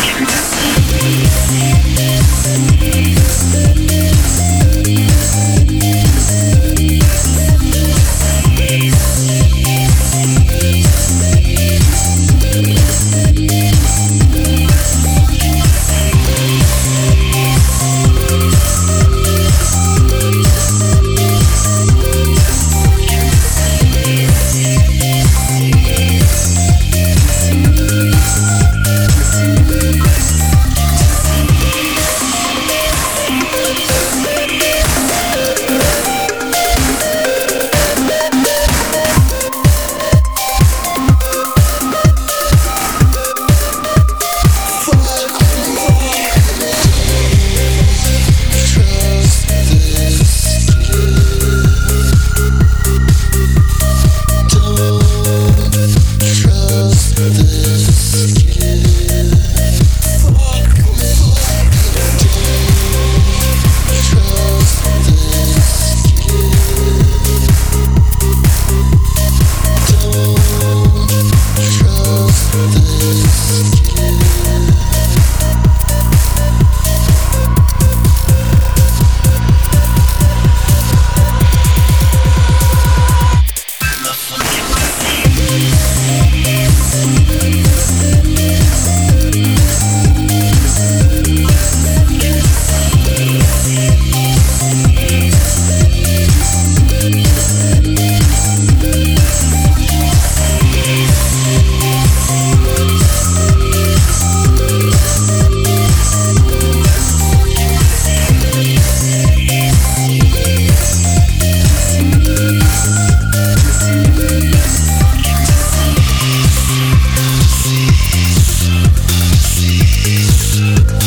Keep Thank